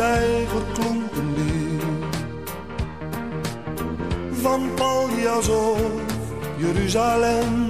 Stijger klonk een. Van Paljas of Jeruzalem.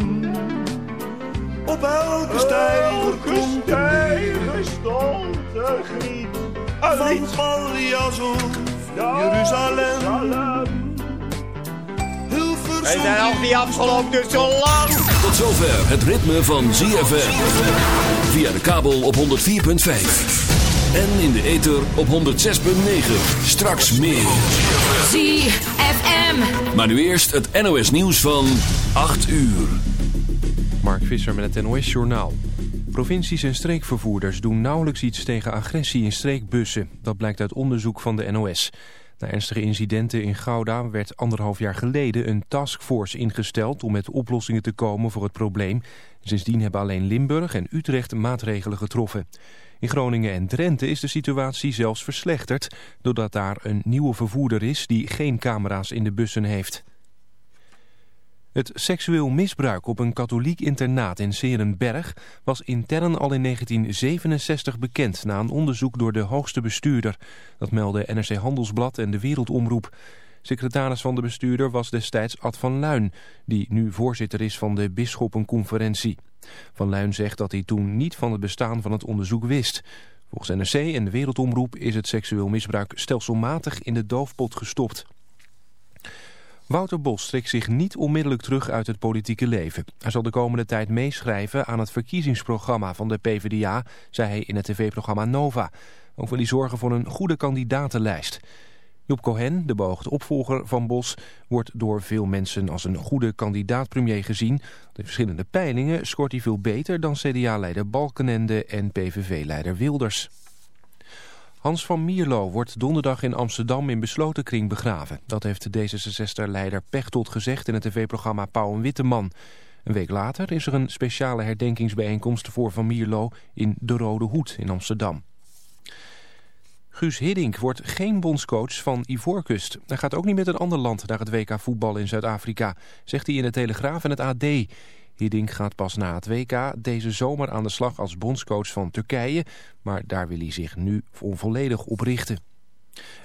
Op elke stijger klonk stijger stond een griet. Van Paljas of Jeruzalem. Hilversum. Wij zijn al niet afgelopen, dus zo lang. Tot zover het ritme van ZFM. Via de kabel op 104.5. En in de ether op 106.9. Straks meer. ZFM. Maar nu eerst het NOS nieuws van 8 uur. Mark Visser met het NOS Journaal. Provincies en streekvervoerders doen nauwelijks iets tegen agressie in streekbussen. Dat blijkt uit onderzoek van de NOS. Na ernstige incidenten in Gouda werd anderhalf jaar geleden een taskforce ingesteld... om met oplossingen te komen voor het probleem. Sindsdien hebben alleen Limburg en Utrecht maatregelen getroffen. In Groningen en Drenthe is de situatie zelfs verslechterd... doordat daar een nieuwe vervoerder is die geen camera's in de bussen heeft. Het seksueel misbruik op een katholiek internaat in Serenberg was intern al in 1967 bekend na een onderzoek door de hoogste bestuurder. Dat meldde NRC Handelsblad en de Wereldomroep. Secretaris van de bestuurder was destijds Ad van Luin, die nu voorzitter is van de Bisschoppenconferentie. Van Luin zegt dat hij toen niet van het bestaan van het onderzoek wist. Volgens NRC en de Wereldomroep is het seksueel misbruik stelselmatig in de doofpot gestopt. Wouter Bos trekt zich niet onmiddellijk terug uit het politieke leven. Hij zal de komende tijd meeschrijven aan het verkiezingsprogramma van de PvdA, zei hij in het tv-programma Nova. Ook wil hij zorgen voor een goede kandidatenlijst. Job Cohen, de beoogde opvolger van Bos, wordt door veel mensen als een goede kandidaat-premier gezien. De verschillende peilingen scoort hij veel beter dan CDA-leider Balkenende en PVV-leider Wilders. Hans van Mierlo wordt donderdag in Amsterdam in besloten kring begraven. Dat heeft D66-leider Pechtold gezegd in het tv-programma Pauw en Witteman. Een week later is er een speciale herdenkingsbijeenkomst voor Van Mierlo in De Rode Hoed in Amsterdam. Guus Hiddink wordt geen bondscoach van Ivoorkust. Hij gaat ook niet met een ander land naar het WK voetbal in Zuid-Afrika, zegt hij in de Telegraaf en het AD. Hiddink gaat pas na het WK deze zomer aan de slag als bondscoach van Turkije, maar daar wil hij zich nu volledig op richten.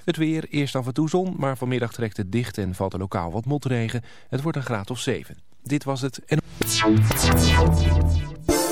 Het weer, eerst af en toe zon, maar vanmiddag trekt het dicht en valt er lokaal wat motregen. Het wordt een graad of 7. Dit was het. En...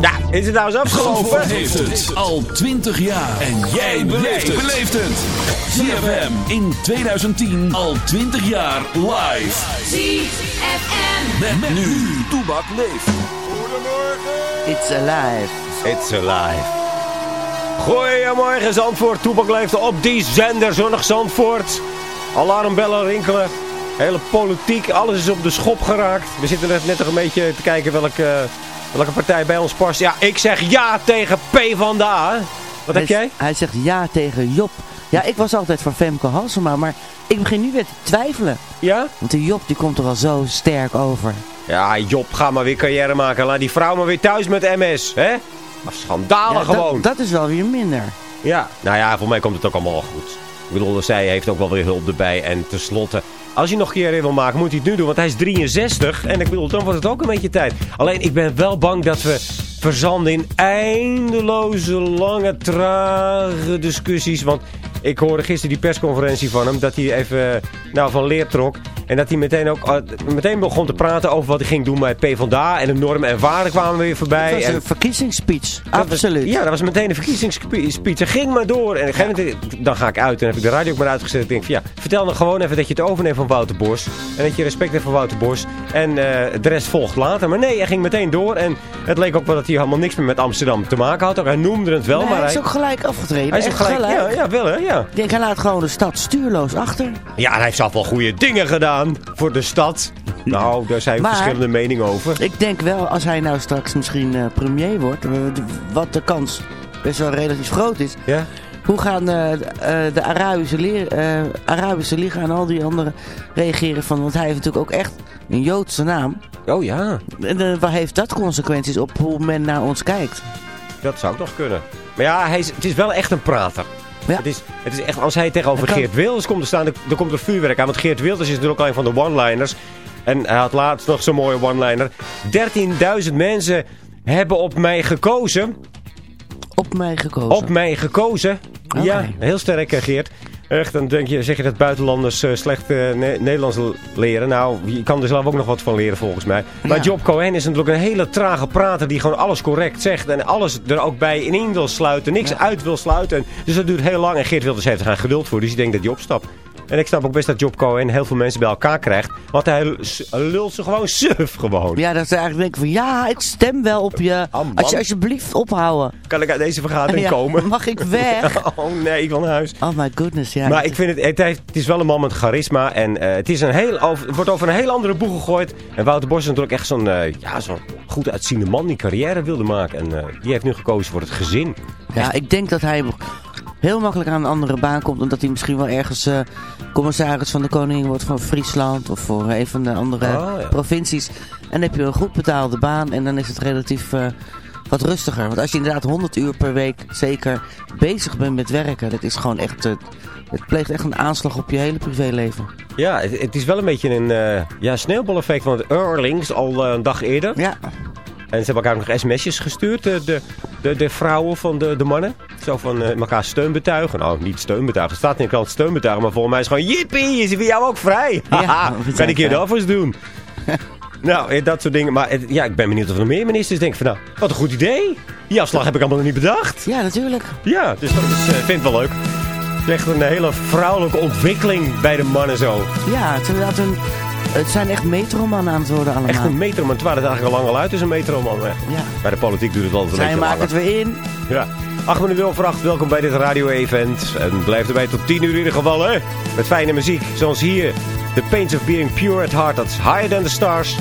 Ja, is het nou eens afgelopen? Heeft het al 20 jaar. En jij beleeft het. ZFM in 2010 al 20 jaar live. ZFM. Met, nu. Toebak leeft. It's alive. It's alive. Goedemorgen Zandvoort, Toepak leeft op die zender, zonnig Zandvoort. Alarmbellen rinkelen, hele politiek, alles is op de schop geraakt. We zitten net, net nog een beetje te kijken welke, welke partij bij ons past. Ja, ik zeg ja tegen P van A. Wat heb jij? Hij zegt ja tegen Job. Ja, ik was altijd voor Femke Halsema, maar ik begin nu weer te twijfelen. Ja? Want die Job die komt er al zo sterk over. Ja, Job, ga maar weer carrière maken. Laat die vrouw maar weer thuis met MS, hè? Maar schandalen Ja, gewoon. dat, dat is wel weer minder. Ja, nou ja, voor mij komt het ook allemaal goed. Ik bedoel, zij heeft ook wel weer hulp erbij. En tenslotte, als hij nog een keer in wil maken, moet hij het nu doen. Want hij is 63. En ik bedoel, dan wordt het ook een beetje tijd. Alleen, ik ben wel bang dat we verzanden in eindeloze, lange, trage discussies. Want ik hoorde gisteren die persconferentie van hem. Dat hij even nou, van leer trok. En dat hij meteen ook eh, meteen begon te praten over wat hij ging doen bij PvdA. En de normen en waarden kwamen weer voorbij. Dat was En- een verkiezingsspeech. was- Absoluut. ja, dat was meteen een verkiezingsspeech. Het ging maar door. En op een gegeven moment, dan ga ik uit en heb ik de radio ook maar uitgezet. Ik denk van ja, vertel dan gewoon even dat je het overneemt van Wouter Bos. En dat je respect hebt voor Wouter Bos. En eh, de rest volgt later. Maar nee, hij ging meteen door. En het leek ook wel dat hij helemaal niks meer met Amsterdam te maken had. Ook hij noemde het wel, Nee, maar hij is ook gelijk afgetreden. hij is ook gelijk, ja, ja, wel hè, ja. Ik denk, hij laat gewoon de stad stuurloos achter. Ja, hij heeft zelf wel goede dingen gedaan voor de stad. Nou, daar zijn Maar- verschillende meningen over. Ik denk wel, als hij nou straks misschien eh, premier wordt, eh, wat de kans best wel relatief groot is. Ja? Hoe gaan eh, de- eh, de Arabische, leer, eh, Arabische Liga en al die anderen reageren van, want hij heeft natuurlijk ook echt een Joodse naam. Oh ja, En waar heeft dat consequenties op hoe men naar ons kijkt? dat zou ook nog kunnen. Maar ja, hij is, het is wel echt een prater. Ja. Het, is, het is echt, als hij tegenover kan- Geert Wilders komt te staan, dan, dan komt er vuurwerk aan. Want Geert Wilders is natuurlijk ook een van de one-liners. En hij had laatst nog zo'n mooie one-liner. 13.000 mensen hebben op mij gekozen. Op mij gekozen. Op mij gekozen. Ja, heel sterk eh, Geert. Echt, dan denk je, zeg je dat buitenlanders eh, slecht eh, Ne- Nederlands leren. Nou, je kan er zelf ook nog wat van leren volgens mij. Maar Ja. Job Cohen is natuurlijk een hele trage prater die gewoon alles correct zegt. En alles er ook bij in wil sluiten. Niks uit wil sluiten. Dus dat duurt heel lang. En Geert Wilders heeft er geen geduld voor. Dus ik denk dat hij opstapt. En ik snap ook best dat Job Cohen heel veel mensen bij elkaar krijgt. Want hij lult ze gewoon suf gewoon. Ja, dat ze eigenlijk denken van, ja, ik stem wel op je. Man. Als je alsjeblieft ophouden. Kan ik uit deze vergadering Ja, komen? Mag ik weg? Oh nee, ik wil naar huis. Oh my goodness, ja. Maar ik vind het, het, heeft, het is wel een man met charisma. En eh, het, is een heel, over, het wordt over een heel andere boeg gegooid. En Wouter Bos is natuurlijk echt zo'n eh, ja, zo'n goed uitziende man die carrière wilde maken. En eh, die heeft nu gekozen voor het gezin. Ja, ik denk dat hij heel makkelijk aan een andere baan komt. En dat hij misschien wel ergens eh, commissaris van de koningin wordt van Friesland. Of voor een van de andere Oh, ja. provincies. En dan heb je een goed betaalde baan. En dan is het relatief eh, wat rustiger. Want als je inderdaad 100 uur per week zeker bezig bent met werken. Dat is gewoon echt... eh, het pleegt echt een aanslag op je hele privéleven. Ja, het, het is wel een beetje een ja, sneeuwbaleffect van het Eurlings al een dag eerder. Ja, En ze hebben elkaar nog sms'jes gestuurd, de, de, de, de vrouwen van de, de mannen. Zo van eh, elkaar steunbetuigen. Nou, niet steunbetuigen. Het staat in de krant steunbetuigen. Maar volgens mij is het gewoon, jippie, is voor jou ook vrij? Ja, kan ik hier dat eens doen? nou, eh, dat soort dingen. Maar eh, ja, ik ben benieuwd of er nog meer ministers denken van, nou, wat een goed idee. Die afslag heb ik allemaal nog niet bedacht. ja natuurlijk. Ja, dus dat is, vind ik wel leuk. Het is echt een hele vrouwelijke ontwikkeling bij de mannen zo. Ja, het, is inderdaad een, het zijn echt metromannen aan het worden allemaal. Echt een metroman. Terwijl het eigenlijk al lang al uit is, een metroman. Ja. Bij de politiek duurt het altijd een Zij beetje maken langer. het weer in. Ja. 8 minuten over 8, welkom bij dit radio-event. En blijf erbij tot 10 uur in ieder geval, hè. Met fijne muziek, zoals hier. The Pains of Being Pure at Heart, that's Higher Than The Stars.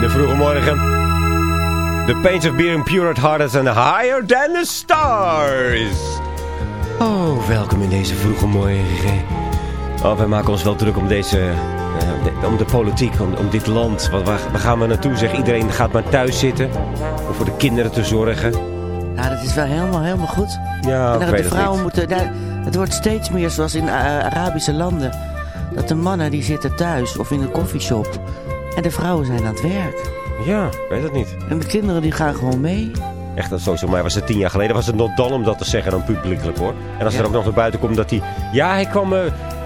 In de vroege morgen. The pains of being pure at heart and higher than the stars. Oh, welkom in deze vroege morgen. Oh, wij maken ons wel druk om deze... eh, de- om de politiek, om, om dit land. Waar, waar, gaan we naartoe? Zeg, iedereen gaat maar thuis zitten. Om voor de kinderen te zorgen. Ja, dat is wel helemaal, helemaal goed. Ja, en dat de het vrouwen niet. moeten... daar- het wordt steeds meer zoals in Arabische landen. Dat de mannen die zitten thuis of in een koffieshop. En de vrouwen zijn aan het werk. Ja, ik weet het niet. En de kinderen die gaan gewoon mee. Echt, dat sowieso mij was het tien jaar geleden. Was het nog dan om dat te zeggen dan publiekelijk hoor. En als Ja. er ook nog naar buiten komt dat hij... Ja, hij kwam... eh,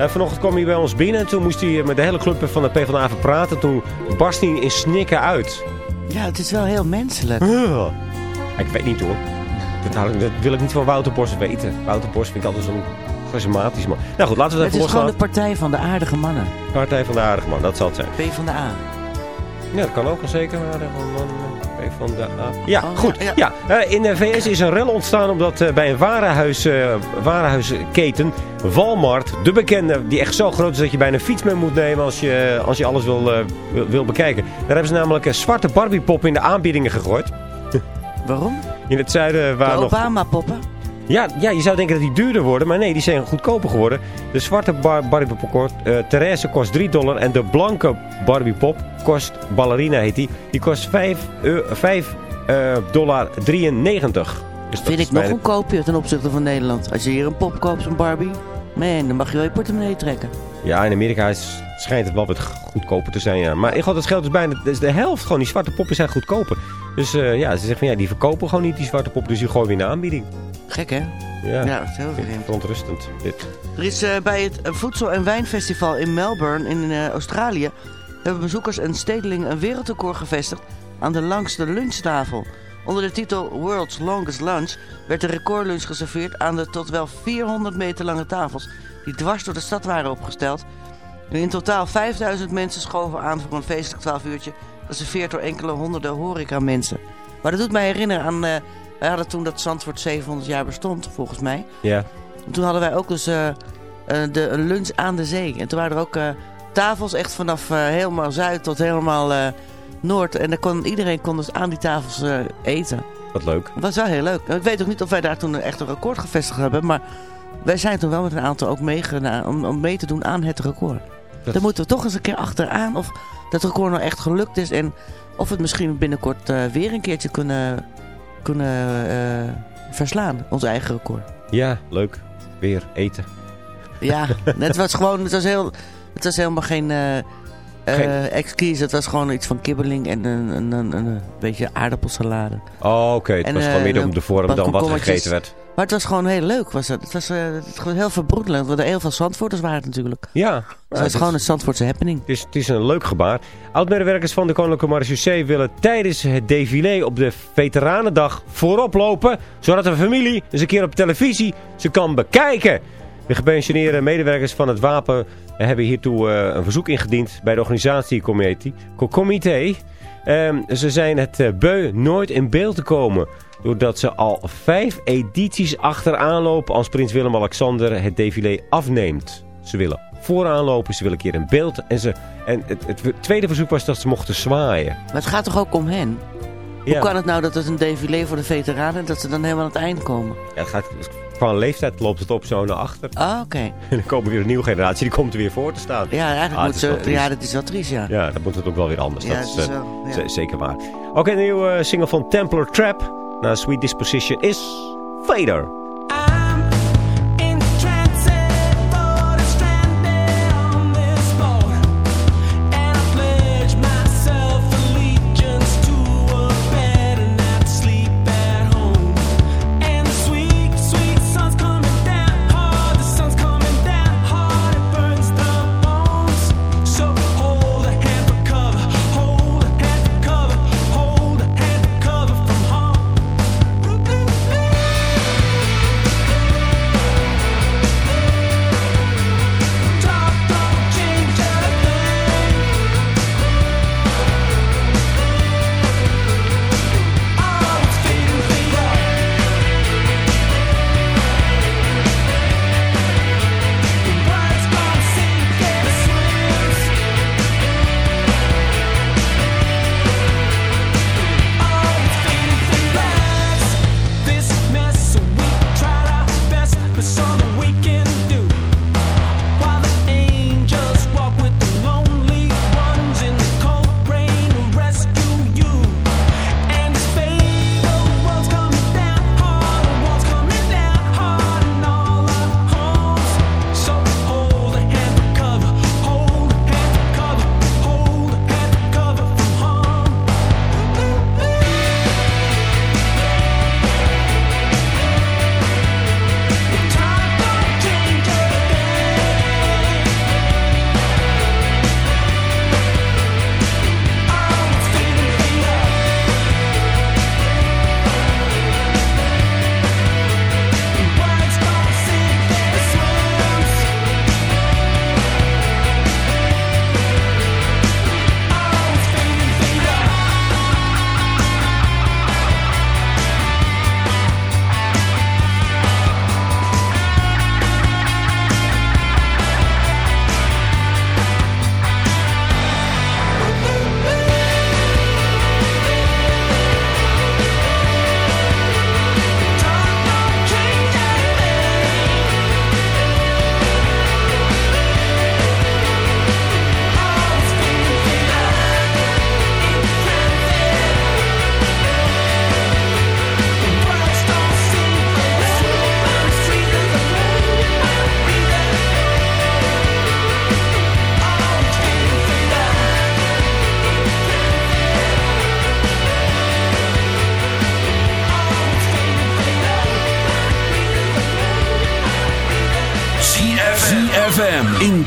vanochtend kwam hij bij ons binnen. En toen moest hij eh, met de hele club van de PvdA even praten. Toen barst hij in snikken uit. Ja, het is wel heel menselijk. Ik weet niet hoor. Dat, ik- dat wil ik niet van Wouter Bos weten. Wouter Bos vind ik altijd zo'n charismatisch man. Nou goed, laten we het Het is gewoon de partij van de aardige mannen. Partij van de aardige man, dat zal het zijn. P van de A. Ja, dat kan ook wel zeker. Maar man, eh, van de. Ja, Oh, goed. ja, Ja, eh, in de VS is een rel ontstaan omdat eh, bij een warenhuis, eh, warenhuisketen, Walmart, de bekende, die echt zo groot is dat je bijna een fiets mee moet nemen als je, als je alles wil, eh, wil, wil bekijken. Daar hebben ze namelijk een zwarte Barbie-pop in de aanbiedingen gegooid. Waarom? In het zuiden De waar nog... Obama-poppen. Ja, ja, je zou denken dat die duurder worden, maar nee, die zijn goedkoper geworden. De zwarte bar Barbie pop uh, Therese kost 3 dollar en de blanke Barbie pop kost, ballerina heet die, die kost 5, uh, 5 uh, dollar 93. Dus Vind ik nog goedkoper ten opzichte van Nederland. Als je hier een pop koopt, een Barbie, man, dan mag je wel je portemonnee trekken. Ja, in Amerika is, schijnt het wel wat goedkoper te zijn, ja. Maar ik had het geld dus bijna, dus de helft gewoon, die zwarte poppen zijn goedkoper. Dus uh, ja, ze zeggen van ja, die verkopen gewoon niet die zwarte pop, dus die gooien weer in de aanbieding. Gek, hè? Ja, ja dat is heel vreemd. Verontrustend, dit. Er is uh, bij het Voedsel- en Wijnfestival in Melbourne in uh, Australië... hebben bezoekers en stedelingen een wereldrecord gevestigd aan de langste lunchtafel. Onder de titel World's Longest Lunch werd de recordlunch geserveerd aan de tot wel 400 meter lange tafels... die dwars door de stad waren opgesteld. En in totaal 5000 mensen schoven aan voor een feestelijk 12 uurtje... geserveerd door enkele honderden horeca mensen. Maar dat doet mij herinneren aan... Uh, wij hadden toen dat Zandvoort 700 jaar bestond, volgens mij. Ja. En toen hadden wij ook dus uh, uh, de, een lunch aan de zee. En toen waren er ook tafels echt vanaf helemaal zuid tot helemaal noord. En dan kon, iedereen kon dus aan die tafels uh, eten. Wat leuk. Dat was wel heel leuk. Ik weet ook niet of wij daar toen echt een record gevestigd hebben. Maar wij zijn toen wel met een aantal ook meegedaan om, om mee te doen aan het record. Dat... Dan moeten we toch eens een keer achteraan of dat record nou echt gelukt is. En of we het misschien binnenkort uh, weer een keertje kunnen kunnen uh, verslaan, ons eigen record. Ja, leuk. Weer eten. Ja, het was gewoon, het was, heel, het was helemaal geen, uh, geen... Uh. Het was gewoon iets van kibbeling en een, een, een, een beetje aardappelsalade. Oh, oké. Okay. Het en, was gewoon meer om de vorm dan wat gegeten werd. Maar het was gewoon heel leuk. Was het. Het was uh, het was heel verbroedelijk. Want er heel veel Zandvoorters waren het natuurlijk. Ja. Dus het was gewoon een Zandvoortse happening. Het is, het is een leuk gebaar. Oud-medewerkers van de Koninklijke Marechaussee willen tijdens het défilé op de Veteranendag voorop lopen. Zodat de familie eens een keer op televisie ze kan bekijken. De gepensioneerde medewerkers van het wapen hebben hiertoe uh, een verzoek ingediend bij de organisatiecomité. Um, ze zijn het uh, beu nooit in beeld te komen. Doordat ze al vijf edities achteraan lopen als prins Willem-Alexander het défilé afneemt. Ze willen vooraan lopen, ze willen een keer in beeld. En, ze, en het, het, tweede verzoek was dat ze mochten zwaaien. Maar het gaat toch ook om hen? Ja. Hoe kan het nou dat het een défilé voor de veteranen dat ze dan helemaal aan het eind komen? Ja, het gaat, qua leeftijd loopt het op zo naar achter. Ah, oké. Okay. En dan komen weer een nieuwe generatie, die komt er weer voor te staan. Ja, eigenlijk ah, moet ze, ja, dat is wel triest, ja. Ja, dan moet het ook wel weer anders. Ja, dat is, wel, ja. zeker waar. Oké, okay, de nieuwe single van Templar Trap, na Sweet Disposition, is Vader.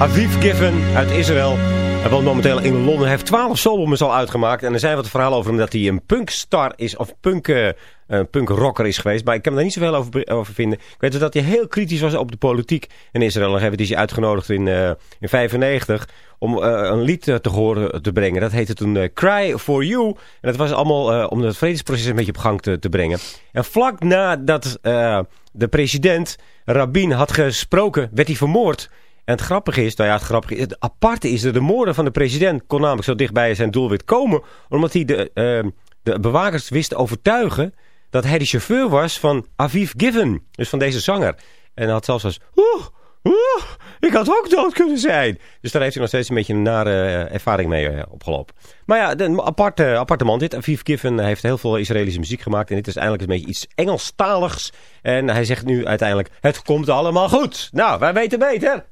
Aviv Given uit Israël. Hij woont momenteel in Londen. Hij heeft 12 solo's al uitgemaakt. En er zijn wat verhalen over hem dat hij een punkstar is. Of punk, eh, een punkrocker is geweest. Maar ik kan er niet zoveel over, over vinden. Ik weet dus dat hij heel kritisch was op de politiek in Israël. Nog even is hij uitgenodigd in, eh in 95 om eh, een lied eh, te horen te brengen. Dat heette toen eh, Cry for You. En dat was allemaal eh, om het vredesproces een beetje op gang te, te brengen. En vlak nadat eh, de president Rabin had gesproken, werd hij vermoord. En het grappige is, nou ja, het grappige het aparte is dat de moorden van de president kon namelijk zo dicht bij zijn doelwit komen, omdat hij de, eh, de bewakers wist te overtuigen dat hij de chauffeur was van Aviv Given, dus van deze zanger. En had zelfs als, oeh, oeh, ik had ook dood kunnen zijn. Dus daar heeft hij nog steeds een beetje een nare eh, ervaring mee eh, opgelopen. Maar ja, een aparte, aparte man dit. Aviv Given heeft heel veel Israëlische muziek gemaakt. En dit is eigenlijk een beetje iets Engelstaligs. En hij zegt nu uiteindelijk, het komt allemaal goed. Nou, wij weten beter.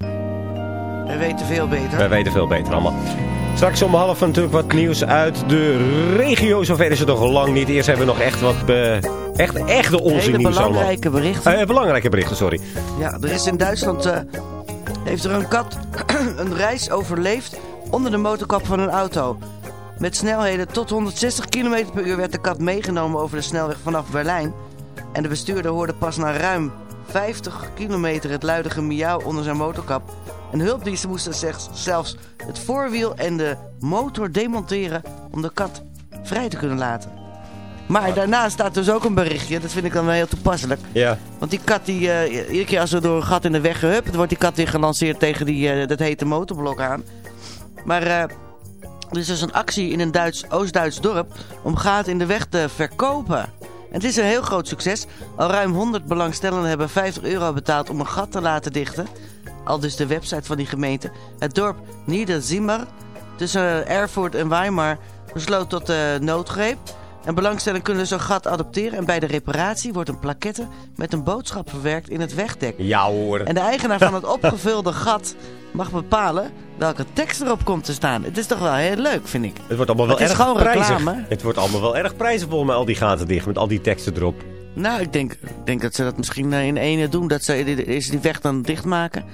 We weten veel beter. Wij weten veel beter allemaal. Straks om half natuurlijk wat nieuws uit de regio. Zover is het nog lang niet. Eerst hebben we nog echt wat... eh, echt, echt de onzin Hele nieuws allemaal. belangrijke berichten. Eh, belangrijke berichten, sorry. Ja, er is in Duitsland... eh, heeft er een kat een reis overleefd onder de motorkap van een auto. Met snelheden tot 160 km per uur werd de kat meegenomen over de snelweg vanaf Berlijn. En de bestuurder hoorde pas na ruim 50 kilometer het luidige miauw onder zijn motorkap. En hulpdiensten moesten zelfs- zelfs het voorwiel en de motor demonteren om de kat vrij te kunnen laten. Maar daarna staat dus ook een berichtje, dat vind ik dan wel heel toepasselijk. Ja. Want die kat, die, eh, iedere keer als er door een gat in de weg gehupt, wordt die kat weer gelanceerd tegen die, eh, dat hete motorblok aan. Maar eh, er is dus een actie in een Duits, Oost-Duits dorp om gaten in de weg te verkopen. En het is een heel groot succes. Al ruim 100 belangstellenden hebben 50 euro betaald om een gat te laten dichten. Al dus de website van die gemeente. Het dorp Niederzimmer tussen Erfurt en Weimar besloot tot de noodgreep. En belangstelling kunnen zo'n gat adopteren. En bij de reparatie wordt een plaquette met een boodschap verwerkt in het wegdek. Ja hoor. En de eigenaar van het opgevulde gat mag bepalen welke tekst erop komt te staan. Het is toch wel heel leuk, vind ik. Het wordt allemaal wel Het is erg gewoon prijzig. reclame. Het wordt allemaal wel erg prijzig volgens mij, al die gaten dicht, met al die teksten erop. Nou, ik denk, ik denk dat ze dat misschien eh, in ene doen. Dat ze eerst die weg dan dichtmaken.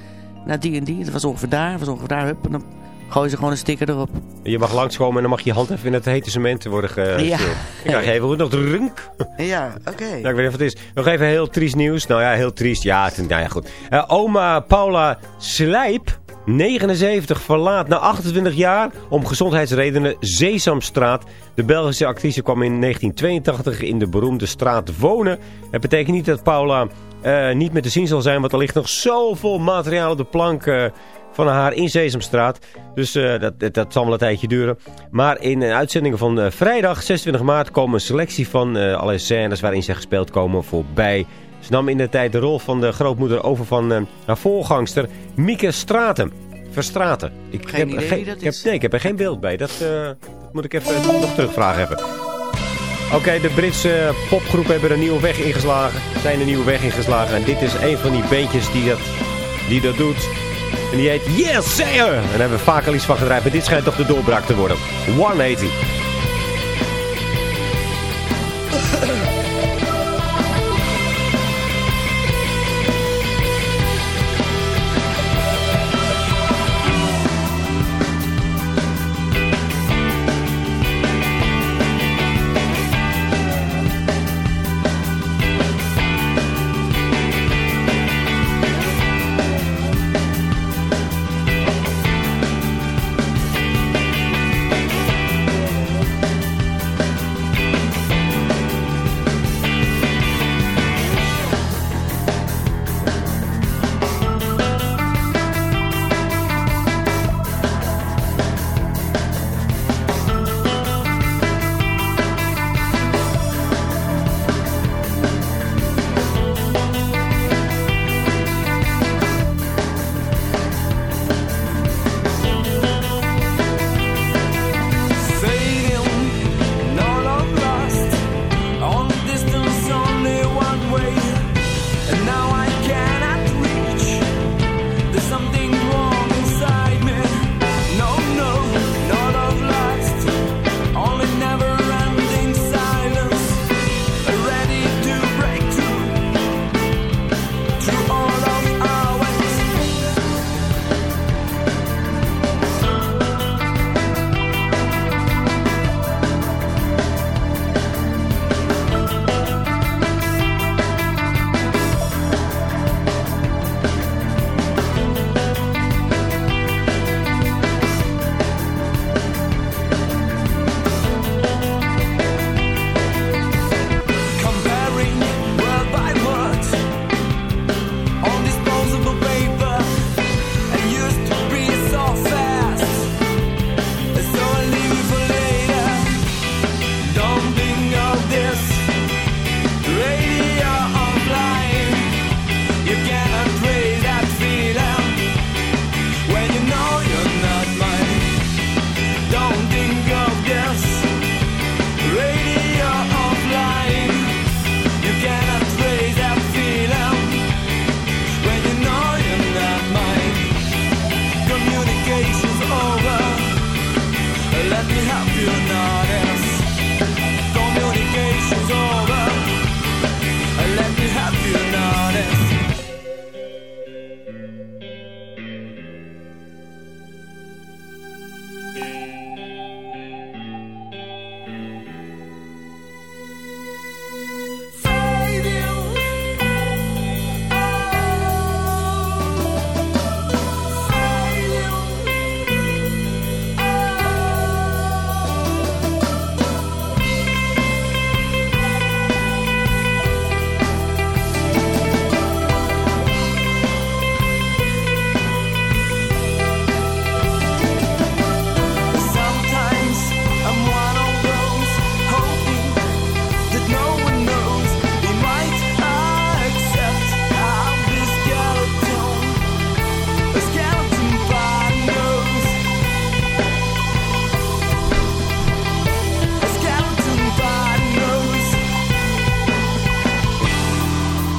Nou, die en die. Dat was ongeveer daar. Dat was ongeveer daar. Hup, en dan gooien ze gewoon een sticker erop. Je mag langskomen en dan mag je hand even in het hete cement worden gestuurd. Ja. Ik krijg even goed nog de runk. Ja, oké. Nou, ik weet niet of het is. Nog even heel triest nieuws. Nou ja, heel triest. Ja, het- nou ja, goed. Eh, oma Paula Slijp, 79, verlaat na 28 jaar om gezondheidsredenen Sesamstraat. De Belgische actrice kwam in 1982 in de beroemde straat wonen. Het betekent niet dat Paula eh, niet meer te zien zal zijn, want er ligt nog zoveel materiaal op de plank... eh, van haar in Sesamstraat. Dus eh, dat, dat, dat zal wel een tijdje duren. Maar in een uitzending van vrijdag 26 maart komen een selectie van alle scènes waarin ze gespeeld komen voorbij. Ze nam in de tijd de rol van de grootmoeder over van haar voorgangster Mieke Straten. Verstraten. Ik Geen heb, idee geen- dat ik heb, is. nee, ik heb er geen beeld bij. Dat, dat moet ik even nog terugvragen hebben. Oké, de Britse popgroepen hebben een nieuwe weg ingeslagen. Zijn een nieuwe weg ingeslagen. En dit is een van die beentjes die dat, die dat doet. En die heet Yes Sayer. En daar hebben we vaak al iets van gedraaid. Maar dit schijnt toch de doorbraak te worden. 180.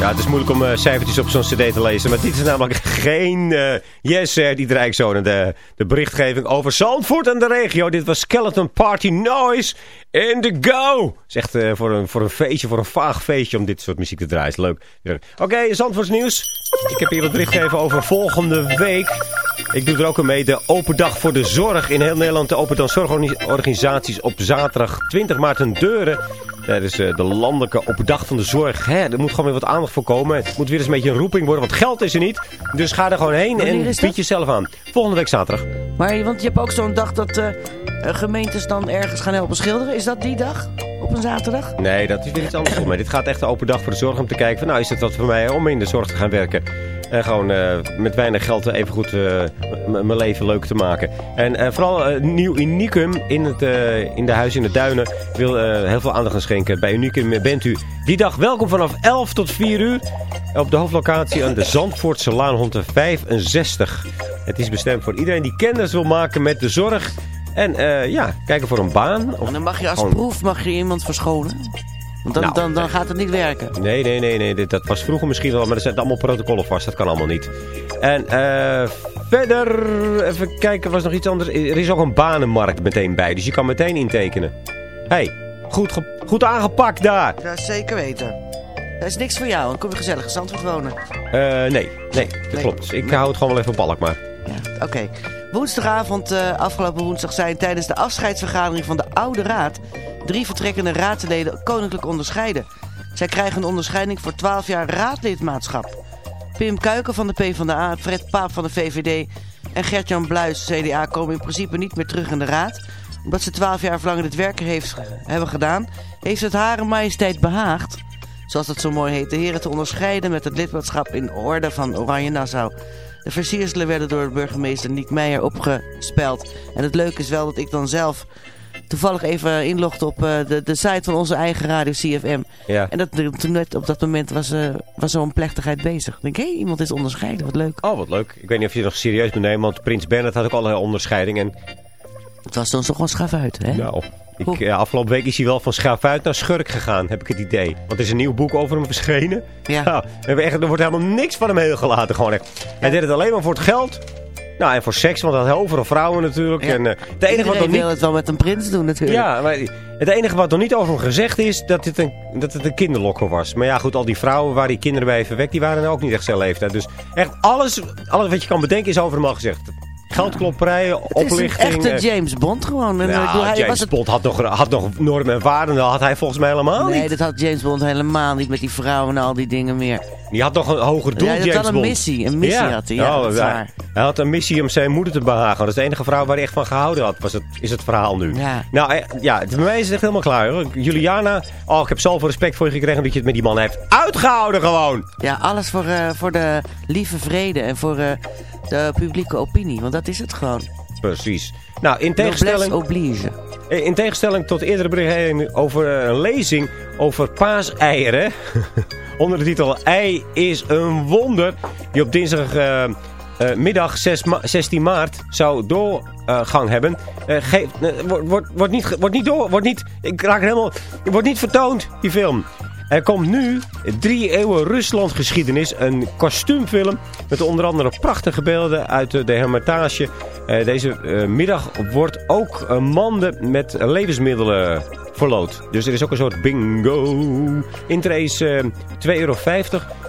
Ja, het is moeilijk om eh, cijfertjes op zo'n cd te lezen. Maar dit is namelijk geen eh yes, uh, die Rijkzone. De, de berichtgeving over Zandvoort en de regio. Dit was Skeleton Party Noise in the go. Zegt echt voor, een, voor een feestje, voor een vaag feestje om dit soort muziek te draaien. Is leuk. Oké, okay, Zandvoorts nieuws. Ik heb hier wat berichtgegeven over volgende week. Ik doe er ook mee. De open dag voor de zorg. In heel Nederland de open dag zorgorganisaties op zaterdag 20 maart hun deuren. Tijdens uh, de landelijke open dag van de zorg. Hè, er moet gewoon weer wat aandacht voor komen. Het moet weer eens een beetje een roeping worden. Want geld is er niet. Dus ga er gewoon heen en bied jezelf aan. Volgende week zaterdag. Maar want je hebt ook zo'n dag dat uh, gemeentes dan ergens gaan helpen schilderen. Is dat die dag? Op een zaterdag? Nee, dat is weer iets anders voor mij. Dit gaat echt de open dag voor de zorg om te kijken. Van, nou, is het wat voor mij om in de zorg te gaan werken? En gewoon uh, met weinig geld even goed uh, mijn leven leuk te maken. En uh, vooral nieuw Unicum in, het, in de huis in de Duinen wil heel veel aandacht gaan schenken. Bij Unicum bent u die dag welkom vanaf 11 tot 4 uur. Op de hoofdlocatie aan de Zandvoortse Laan 165. Het is bestemd voor iedereen die kennis wil maken met de zorg. En ja, kijken voor een baan. Of en dan mag je als gewoon... proef mag je iemand verschonen. Want dan, nou, dan, dan gaat het niet werken. Nee, nee, nee, nee. Dat was vroeger misschien wel, maar er zijn allemaal protocollen vast. Dat kan allemaal niet. En uh, verder, even kijken, was nog iets anders. Er is ook een banenmarkt meteen bij, dus je kan meteen intekenen. Hé, hey, goed, goed aangepakt daar. Ja, zeker weten. Dat is niks voor jou, dan kom je gezellig in Zandvoort wonen. Uh, nee, nee, dat nee. klopt. Ik hou het gewoon wel even op balk maar. Ja, oké. Okay. Woensdagavond, uh, afgelopen woensdag, zijn tijdens de afscheidsvergadering van de Oude Raad drie vertrekkende raadsleden koninklijk onderscheiden. Zij krijgen een onderscheiding voor 12 jaar raadlidmaatschap. Pim Kuiken van de PvdA, Fred Paap van de VVD en Gert-Jan Bluis, CDA, komen in principe niet meer terug in de raad. Omdat ze 12 jaar verlang dit werken heeft, hebben gedaan, heeft het Hare Majesteit behaagd, zoals dat zo mooi heet, de heren te onderscheiden met het lidmaatschap in orde van Oranje Nassau. De versierselen werden door de burgemeester Niek Meijer opgespeld. En het leuke is wel dat ik dan zelf toevallig even inlogde op uh, de, de site van onze eigen radio CFM. Ja. En dat, toen net op dat moment was, uh, was zo'n plechtigheid bezig. Ik denk, hé, hey, iemand is onderscheiden, wat leuk. Oh, wat leuk. Ik weet niet of je het nog serieus moet nemen, want Prins Bernhard had ook allerlei onderscheidingen. Het was dan zo gewoon schafuit, hè? Nou, ik, ja, afgelopen week is hij wel van schafuit naar schurk gegaan, heb ik het idee. Want er is een nieuw boek over hem verschenen. Ja. Nou, er wordt helemaal niks van hem heel gelaten, gewoon echt. Hij deed het alleen maar voor het geld. Nou, en voor seks, want dat had overal vrouwen natuurlijk. Ja. En, uh, het enige wat nog niet... wil het wel met een prins doen natuurlijk. Ja, maar het enige wat nog niet over hem gezegd is dat het, een, dat het een kinderlokker was. Maar ja, goed, al die vrouwen waar die kinderen bij verwekt, die waren ook niet echt zijn leeftijd. Dus echt alles, alles wat je kan bedenken is over hem al gezegd. Geldklopperijen, oplichting. Het is echte James Bond gewoon. En, nou, hij, James het... Bond had nog, had nog normen en waarden. Dat had hij volgens mij helemaal nee, niet. dat had James Bond helemaal niet met die vrouwen en al die dingen meer. Die had nog een hoger doel, ja, James Bond. Hij had een missie. Een missie ja. had hij. Ja, oh, ja. waar. Hij had een missie om zijn moeder te behagen. Dat is de enige vrouw waar hij echt van gehouden had. Was het, is het verhaal nu. Ja. Nou, eh, ja, bij mij is het echt helemaal klaar. Hoor. Juliana, oh, ik heb zoveel respect voor je gekregen dat je het met die man heeft uitgehouden gewoon. Ja, alles voor, uh, voor de lieve vrede en voor uh, de publieke opinie. Want dat is het gewoon. Precies. Nou, in tegenstelling, oblige. in tegenstelling tot eerdere berichten over een lezing over paaseieren. onder de titel Ei is een wonder. Die op dinsdag uh, uh, middag 6 ma 16 maart zou doorgang hebben. Wordt word, word niet, wordt niet door. Wordt niet, ik raak helemaal. Wordt niet vertoond, die film. Er komt nu drie eeuwen Rusland geschiedenis. Een kostuumfilm met onder andere prachtige beelden uit de Hermitage. Uh, deze uh, middag wordt ook uh, manden met levensmiddelen verloot. Dus er is ook een soort bingo. Intree is 2,50 euro.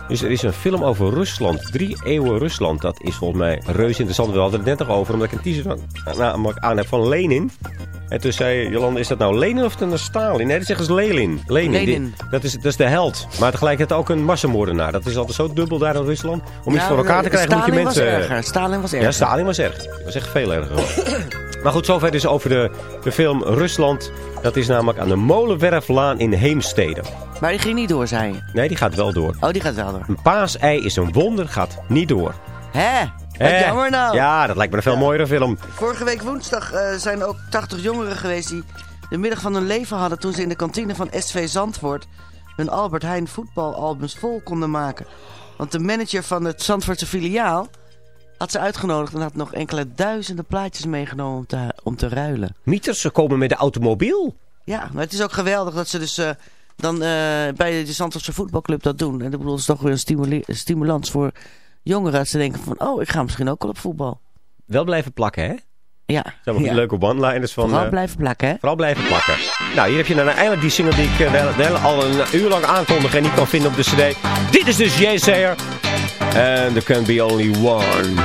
Dus er is een film over Rusland. Drie eeuwen Rusland. Dat is volgens mij reuze interessant. We hadden het net nog over. Omdat ik een t-shirt aan, aan heb van Lenin. En toen zei Jolande, is dat nou Lenin of dan Stalin? Nee, dat zeggen ze Lenin. Lenin. Lenin. Die, dat, is, dat is de held. Maar tegelijkertijd ook een massamoordenaar. Dat is altijd zo dubbel daar in Rusland. Om ja, iets voor elkaar te krijgen Stalin moet je mensen... Was erger. Stalin was erger. Ja, Stalin was erg. Dat was echt veel erger. maar goed, zover dus over de, de film Rusland. Dat is namelijk aan de Molenwerflaan in Heemstede. Maar die ging niet door, zei je? Nee, die gaat wel door. Oh, die gaat wel door. Een paasei is een wonder, gaat niet door. Hè? Wat Eh, jammer nou. Ja, dat lijkt me een veel Ja. mooiere film. Vorige week woensdag uh, zijn ook 80 jongeren geweest die de middag van hun leven hadden toen ze in de kantine van SV Zandvoort hun Albert Heijn voetbalalbums vol konden maken. Want de manager van het Zandvoortse filiaal had ze uitgenodigd en had nog enkele duizenden plaatjes meegenomen om te, om te ruilen. Mieters, ze komen met de automobiel. Ja, maar het is ook geweldig dat ze dus uh, dan eh, bij de Zandvoortse voetbalclub dat doen. En ik bedoel, dat is toch weer een stimulans voor jongeren. Dat ze denken van, oh, ik ga misschien ook wel op voetbal. Wel blijven plakken, hè? Ja, Dat zijn ja. leuke one-liners van... vooral eh, blijven plakken, hè? Vooral blijven plakken. Nou, hier heb je dan eindelijk die single die ik eh, wel, wel al een uur lang aankondig en niet kan vinden op de cd. Dit is dus Sayer. And there can be only one.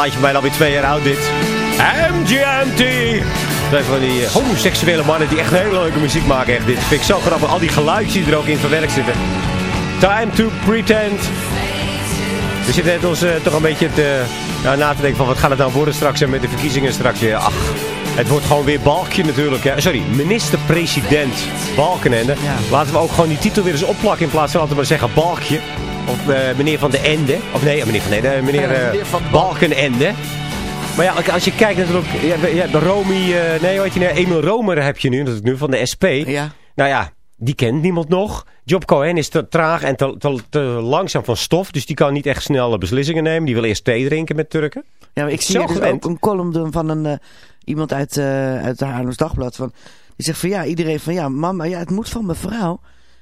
Plaatje bijna alweer twee jaar oud dit. MGMT! Twee van die eh, homoseksuele mannen die echt hele leuke muziek maken. Echt. Dit vind ik zo grappig. Al die geluidjes die er ook in verwerkt zitten. Time to pretend. We zitten net ons eh, toch een beetje te, na te denken van wat gaat het nou worden straks en met de verkiezingen straks weer. Ach, het wordt gewoon weer Balkje natuurlijk. Hè. Sorry, minister-president Balkenende. Laten we ook gewoon die titel weer eens opplakken in plaats van altijd maar zeggen Balkje. Of eh, meneer van de Ende. Of nee, meneer van de Ende. Meneer, eh, Meneer van Balkenende. Maar ja, als je kijkt natuurlijk... Hebt, je hebt Romy... eh, nee, wat je nou? Emil Romer heb je nu, natuurlijk nu van de SP. Ja. Nou ja, die kent niemand nog. Job Cohen is te traag en te, te, te langzaam van stof. Dus die kan niet echt snelle beslissingen nemen. Die wil eerst thee drinken met Turken. Ja, maar ik zie dus ook een column doen van een, eh, iemand uit, eh uit de Haarlems Dagblad. Van, die zegt van ja, iedereen van ja, mama, ja, het moet van mijn vrouw.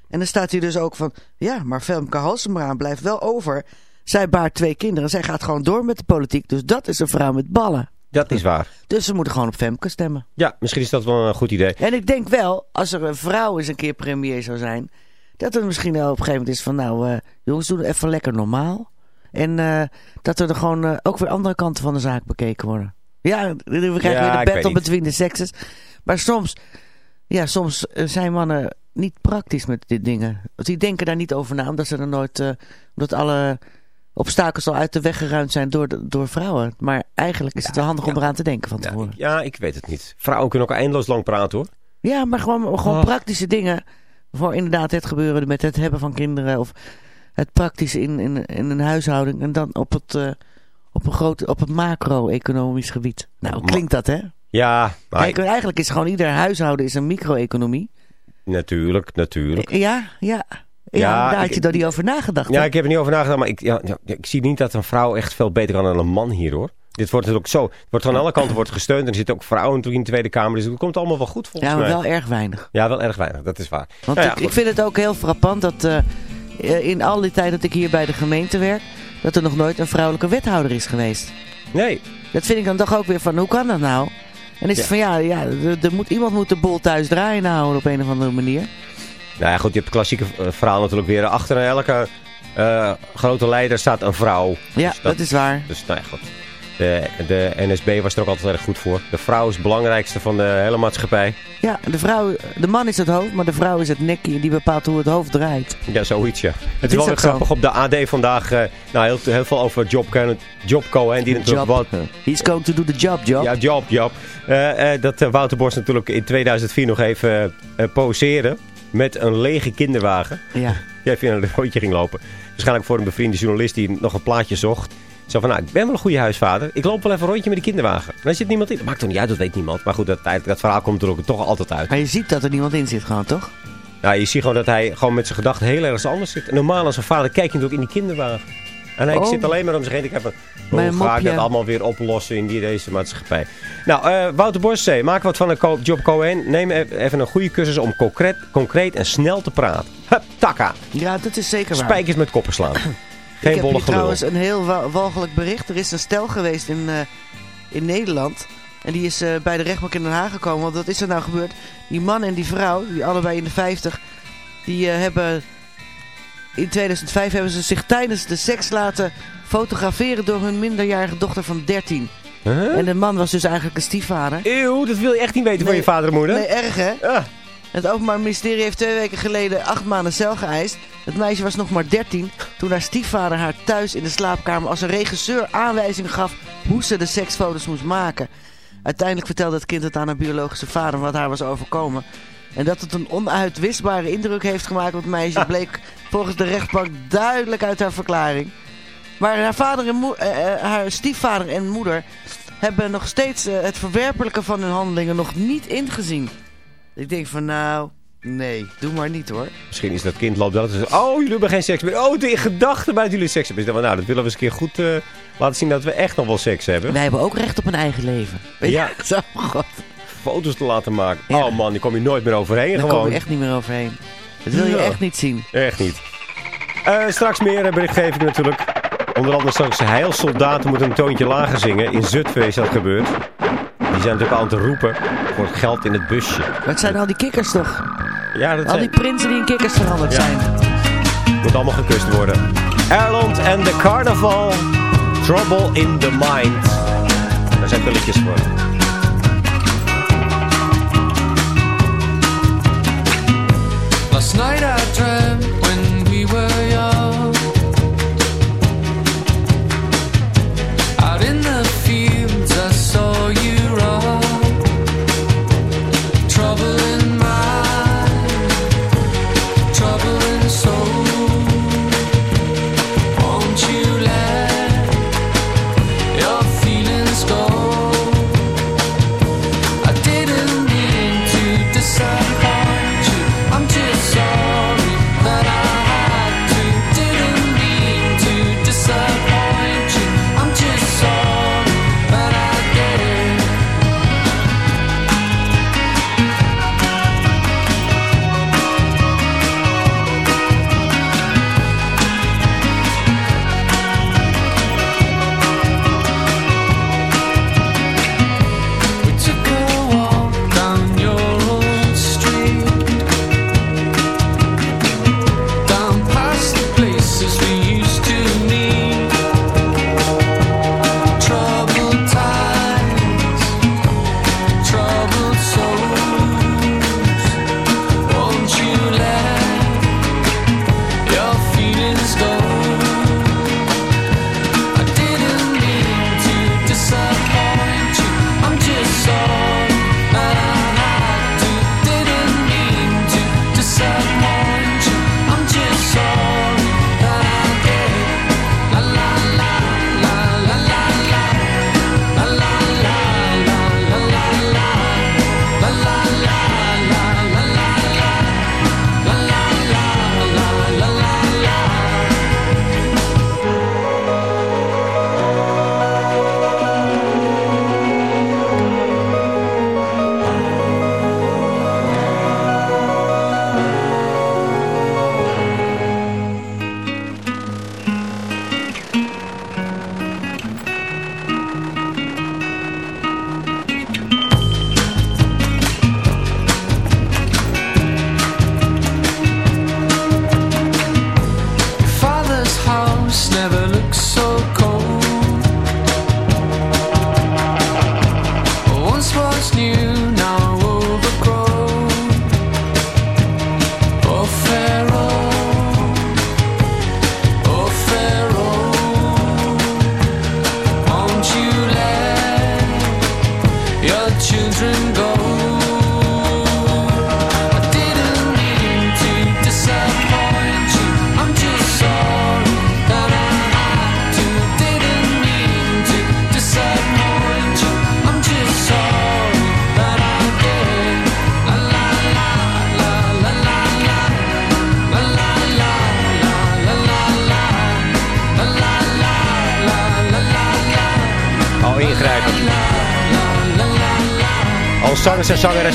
En dan staat hier dus ook van, ja, maar Femke Halsema blijft wel over. Zij baart twee kinderen. Zij gaat gewoon door met de politiek. Dus dat is een vrouw met ballen. Dat is waar. Dus ze moeten gewoon op Femke stemmen. Ja, misschien is dat wel een goed idee. En ik denk wel, als er een vrouw eens een keer premier zou zijn... dat het misschien wel op een gegeven moment is van... nou, eh, jongens, doe het even lekker normaal. En eh, dat er gewoon eh, ook weer andere kanten van de zaak bekeken worden. Ja, we krijgen Ja, weer de battle between the sexes. Maar soms, ja, soms zijn mannen niet praktisch met dit dingen. Want die denken daar niet over na, omdat ze er nooit... eh, omdat alle obstakels al uit de weg geruimd zijn door, de- door vrouwen. Maar eigenlijk is het wel handig om eraan te denken van tevoren. Ja, ik weet het niet. Vrouwen kunnen ook eindeloos lang praten hoor. Ja, maar gewoon, gewoon Och. praktische dingen. Voor inderdaad het gebeuren met het hebben van kinderen. Of het praktische in, in, in een huishouding. En dan op het, eh, op een groot, op het macro-economisch gebied. Nou, klinkt dat hè? Ja, maar Kijk, eigenlijk is gewoon ieder huishouden is een micro-economie. Natuurlijk, natuurlijk. Ja, ja. Ja, Ja, daar had je dan niet over nagedacht. Ja, ik heb er niet over nagedacht, maar ik, ja, ja, ik zie niet dat een vrouw echt veel beter kan dan een man hier, hoor. Dit wordt natuurlijk zo, het wordt van alle kanten wordt gesteund. En er zitten ook vrouwen in de Tweede Kamer, dus het komt allemaal wel goed volgens ja, maar mij. wel erg weinig. Ja, wel erg weinig, dat is waar. Want Nou ja, ik, ik vind het ook heel frappant dat eh, eh, in al die tijd dat ik hier bij de gemeente werk... dat er nog nooit een vrouwelijke wethouder is geweest. Nee, Dat vind ik dan toch ook weer van, hoe kan dat nou? En is het van, ja, ja er, moet, iemand moet de bol thuis draaien houden op een of andere manier. nou ja, goed, je hebt het klassieke eh, verhaal natuurlijk weer. Achter elke eh, grote leider staat een vrouw. Ja, Dus dat, is waar. Dus nou ja, goed. De, de NSB was er ook altijd erg goed voor. De vrouw is het belangrijkste van de hele maatschappij. Ja, de, vrouw, de man is het hoofd, maar de vrouw is het nekje en die bepaalt hoe het hoofd draait. Ja, zoiets, ja. Het is is wel weer ook zo. grappig op de AD vandaag. eh, nou, heel, heel veel over Job, Cohen- Job Cohen. Die natuurlijk Job. wat... He's going to do the job, job. Ja, Job, Job. Eh, eh, dat Wouter Bos natuurlijk in 2004 nog even poseren met een lege kinderwagen. Ja. Die even in een rondje ging lopen. Waarschijnlijk voor een bevriende journalist die nog een plaatje zocht. Zo van, nou, ik ben wel een goede huisvader. Ik loop wel even een rondje met die kinderwagen. Daar zit niemand in. Dat maakt toch niet uit, dat weet niemand. Maar goed, dat, dat verhaal komt er ook toch altijd uit. Maar je ziet dat er niemand in zit gewoon, toch? Nou, je ziet gewoon dat hij gewoon met zijn gedachten heel ergens anders zit. Normaal als een vader kijk je natuurlijk in die kinderwagen. En hij Oh. zit alleen maar om zich heen te kijken van, Mijn hoe ga ik dat allemaal weer oplossen in die, deze maatschappij. Nou, eh, Wouter Bos zei, maak wat van een Job Cohen. Neem e- even een goede cursus om concreet, concreet en snel te praten. Hup, takka. Ja, dat is zeker waar. Spijkers met koppen slaan. Ik heb hier trouwens een heel wa- walgelijk bericht. Er is een stel geweest in, eh, in Nederland. En die is eh, bij de rechtbank in Den Haag gekomen. Want wat is er nou gebeurd? Die man en die vrouw, die allebei in de 50, die eh, hebben... In 2005 hebben ze zich tijdens de seks laten fotograferen door hun minderjarige dochter van 13. Huh? En de man was dus eigenlijk een stiefvader. Eeuw, dat wil je echt niet weten van je vader en moeder. Nee, erg hè? Ah, Het Openbaar Ministerie heeft twee weken geleden acht maanden cel geëist. Het meisje was nog maar 13 toen haar stiefvader haar thuis in de slaapkamer als een regisseur aanwijzingen gaf hoe ze de seksfoto's moest maken. Uiteindelijk vertelde het kind het aan haar biologische vader wat haar was overkomen. En dat het een onuitwisbare indruk heeft gemaakt op het meisje bleek volgens de rechtbank duidelijk uit haar verklaring. Maar haar, vader en eh, eh, haar stiefvader en moeder hebben nog steeds eh, het verwerpelijke van hun handelingen nog niet ingezien. Ik denk van nou, nee, doe maar niet hoor. misschien is dat kind loopt wel. Oh, jullie hebben geen seks meer. Oh, de gedachte bij dat jullie seks hebben. Nou, dat willen we eens een keer goed eh, laten zien dat we echt nog wel seks hebben. Wij hebben ook recht op een eigen leven. Ja. Zo, god. Foto's te laten maken. Ja. Oh man, die kom je nooit meer overheen Daar kom je echt niet meer overheen. Dat wil je Ja. echt niet zien. Echt niet. Eh, straks meer eh, berichtgeving natuurlijk. Onder andere straks heilsoldaten moeten een toontje lager zingen. In Zutphen is dat gebeurd. Die zijn natuurlijk aan het roepen voor het geld in het busje. Wat zijn al die kikkers toch? Ja, dat Al die prinsen die in kikkers veranderd Ja. zijn. moet allemaal gekust worden. Erland en de Carnaval. Trouble in the Mind. Daar zijn pilletjes voor.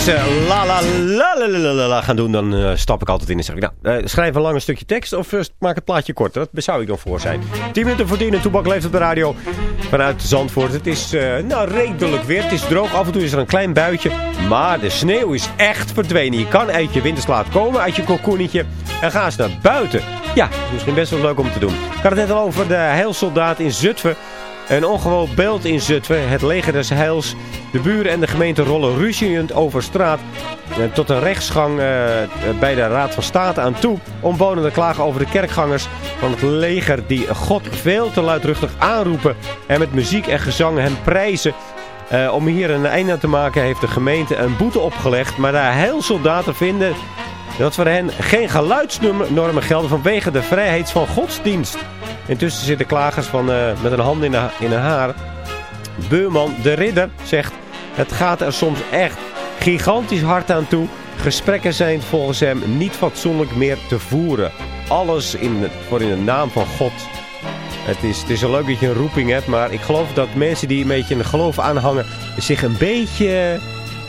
La la la la la la gaan doen, dan eh, stap ik altijd in en zeg ik, nou, eh, schrijf een lang stukje tekst of eh, maak het plaatje korter. Dat zou ik dan voor zijn. 10 minuten voor 10 en Toebak leeft op de radio vanuit Zandvoort. Het is eh, nou redelijk weer. Het is droog. Af en toe is er een klein buitje. Maar de sneeuw is echt verdwenen. Je kan uit je winterslaap komen, uit je cocoonetje. En ga eens naar buiten. Ja, misschien best wel leuk om te doen. Ik had het net al over de heilsoldaat in Zutphen. Een ongewoon beeld in Zutphen. Het leger des heils. De buren en de gemeente rollen ruziend over straat. Tot een rechtsgang eh, bij de Raad van State aan toe. Omwonenden klagen over de kerkgangers van het leger die God veel te luidruchtig aanroepen. En met muziek en gezang hem prijzen. Eh, om hier een einde aan te maken heeft de gemeente een boete opgelegd. Maar de heilsoldaten vinden dat voor hen geen geluidsnormen gelden vanwege de vrijheid van godsdienst. Intussen zitten klagers van, eh, met een hand in, hun haar. Beurman de Ridder zegt... Het gaat er soms echt gigantisch hard aan toe. Gesprekken zijn volgens hem niet fatsoenlijk meer te voeren. Alles in, voor in de naam van God. Het is, het is wel leuk dat je een roeping hebt, maar ik geloof dat mensen die een beetje een geloof aanhangen... zich een beetje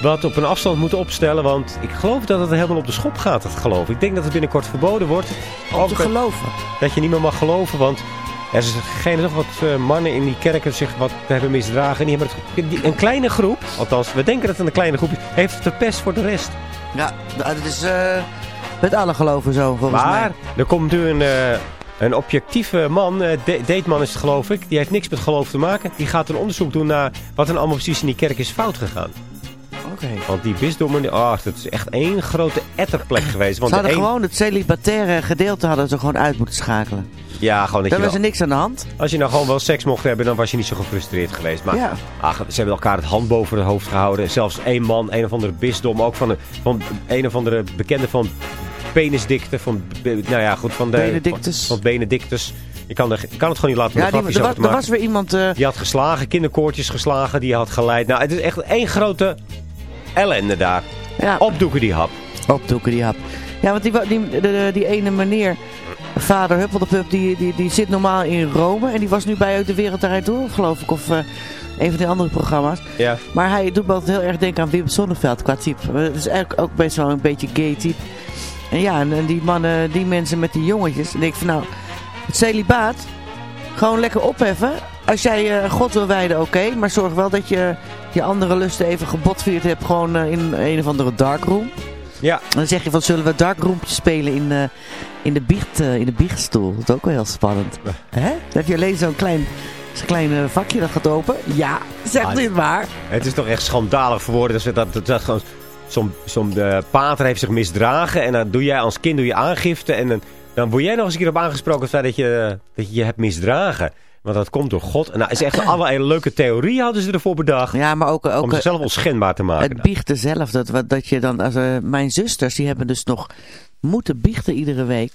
wat op een afstand moeten opstellen. Want ik geloof dat het helemaal op de schop gaat, het geloof. Ik denk dat het binnenkort verboden wordt. Om te geloven. dat je niet meer mag geloven, want er zijn nog wat eh, mannen in die kerken zich wat hebben misdragen. En die hebben het, die- een kleine groep, althans we denken dat het een kleine groep is, heeft het verpest voor de rest. Ja, dat is eh, met alle geloven zo, volgens maar mij. er komt nu een, eh, een objectieve man, Da- Dateman is het geloof ik, die heeft niks met geloof te maken. Die gaat een onderzoek doen naar wat er allemaal precies in die kerk is fout gegaan. Want die bisdommen, oh, dat is echt één grote etterplek geweest. Want Ze hadden de een- gewoon het celibataire gedeelte hadden ze gewoon uit moeten schakelen. Ja, gewoon dat Dan was wel- er niks aan de hand. Als je nou gewoon wel seks mocht hebben, dan was je niet zo gefrustreerd geweest. Maar Ja. ach, ze hebben elkaar het hand boven het hoofd gehouden. Zelfs één man, een of andere bisdom, ook van, een- van een of andere bekende van penisdikte. Van, nou ja, goed, van de... Benedictus. Van, van Benedictus. Je kan, er, kan het gewoon niet laten om Ja, er die, er, wa- er was weer iemand... eh, Die had geslagen, kinderkoortjes geslagen, die had geleid. Nou, het is echt één grote ellende daar. ja, Opdoeken die hap. opdoeken die hap. Ja, want die, die, de- de- die ene meneer, vader Huppeldepup, die, die, die zit normaal in Rome. En die was nu bij De Wereld Draait Door, geloof ik. Of eh, een van die andere programma's. Ja. Maar hij doet me altijd heel erg denken aan Wim Sonneveld qua type. Het is eigenlijk ook best wel een beetje gay type. En ja, en, en die mannen, die mensen met die jongetjes. Denk ik van nou, het celibaat, gewoon lekker opheffen. Als jij eh, God wil wijden, oké. maar zorg wel dat je je andere lusten even gebotvierd hebt. Gewoon eh, in een of andere darkroom. Ja. En dan zeg je van, zullen we darkroompjes spelen in, eh, in, de biecht, in de biechtstoel? Dat is ook wel heel spannend. Hè? Dan heb je alleen zo'n klein, zo'n klein vakje dat gaat open. Ja, zeg Ah, dit maar. Het is toch echt schandalig voor woorden. Dat, dat, dat, dat gewoon Zo'n eh, pater heeft zich misdragen. En dan doe jij als kind doe je aangifte. En dan, dan word jij nog eens een keer op aangesproken. het feit Dat je, dat je je hebt misdragen. Want dat komt door God. En nou, is echt allerlei leuke theorieën hadden ze ervoor bedacht. Ja, maar ook, ook om zichzelf onschendbaar te maken. het biechten zelf. Dat, wat- dat je dan, als, eh, mijn zusters, die hebben dus nog moeten biechten iedere week.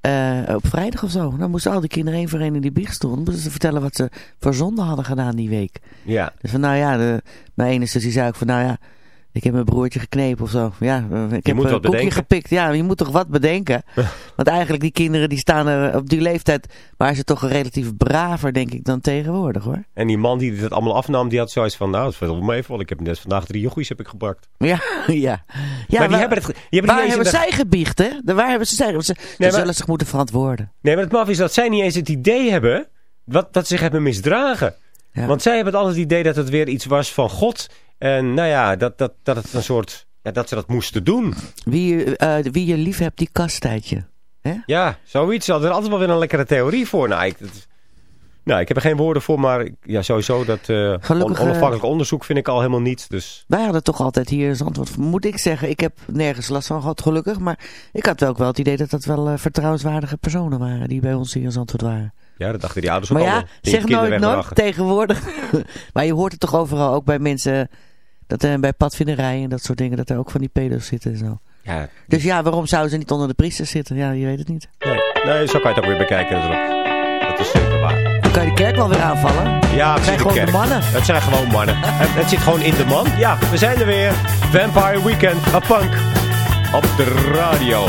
eh, op vrijdag of zo. Dan moesten al die kinderen één voor één in die biechtstoel. Dan moesten ze vertellen wat ze voor zonde hadden gedaan die week. Ja. Dus van, nou ja, de, mijn ene zus die zei ook van, nou ja, ik heb mijn broertje geknepen of zo. Ja, eh, ik heb moet een koekje bedenken. gepikt. Ja, je moet toch wat bedenken. Want eigenlijk die kinderen die staan er op die leeftijd, waren ze toch relatief braver, denk ik, dan tegenwoordig hoor. En die man die het allemaal afnam, die had zoiets van... Nou, het valt wel mee, want ik heb net vandaag drie jochies heb ik gebakt. Ja, ja. ja maar die waar- hebben het... Die hebben Waar hebben zij gebiecht, hè? De- Waar hebben ze zij? Ze, maar- zullen zich moeten verantwoorden. Nee, maar het maf is dat zij niet eens het idee hebben... Wat, dat ze zich hebben misdragen. Ja. Want zij hebben het altijd het idee dat het weer iets was van God. En nou ja, dat, dat, dat het een soort... Ja, dat ze dat moesten doen. Wie, eh, wie je lief hebt, die kasttijd je. Ja, zoiets. Ze hadden er altijd wel weer een lekkere theorie voor. Nou, ik, dat- nou, ik heb er geen woorden voor, maar ja, sowieso dat eh, Gelukkig, on- onafhankelijk onderzoek vind ik al helemaal niet. Dus Wij hadden toch altijd hier als antwoord. Moet ik zeggen, ik heb nergens last van gehad, gelukkig. Maar ik had ook wel het idee dat dat wel eh, vertrouwenswaardige personen waren. Die bij ons hier als antwoord waren. ja, dat dachten die ouders ook Maar ja, allemaal. Die zeg nooit nooit tegenwoordig. maar je hoort het toch overal, ook bij mensen... Dat, eh, bij padvinderijen en dat soort dingen, dat er ook van die pedo's zitten en zo. Ja, Dus ja, waarom zouden ze niet onder de priesters zitten? Ja, je weet het niet. nee, nee, zo kan je het ook weer bekijken natuurlijk. Dat is zeker waar. Dan kan je de kerk wel weer aanvallen. Ja, Het zijn gewoon de mannen. Het zijn gewoon mannen. Het, het zit gewoon in de man. Ja, we zijn er weer. Vampire Weekend, a punk. Op de radio.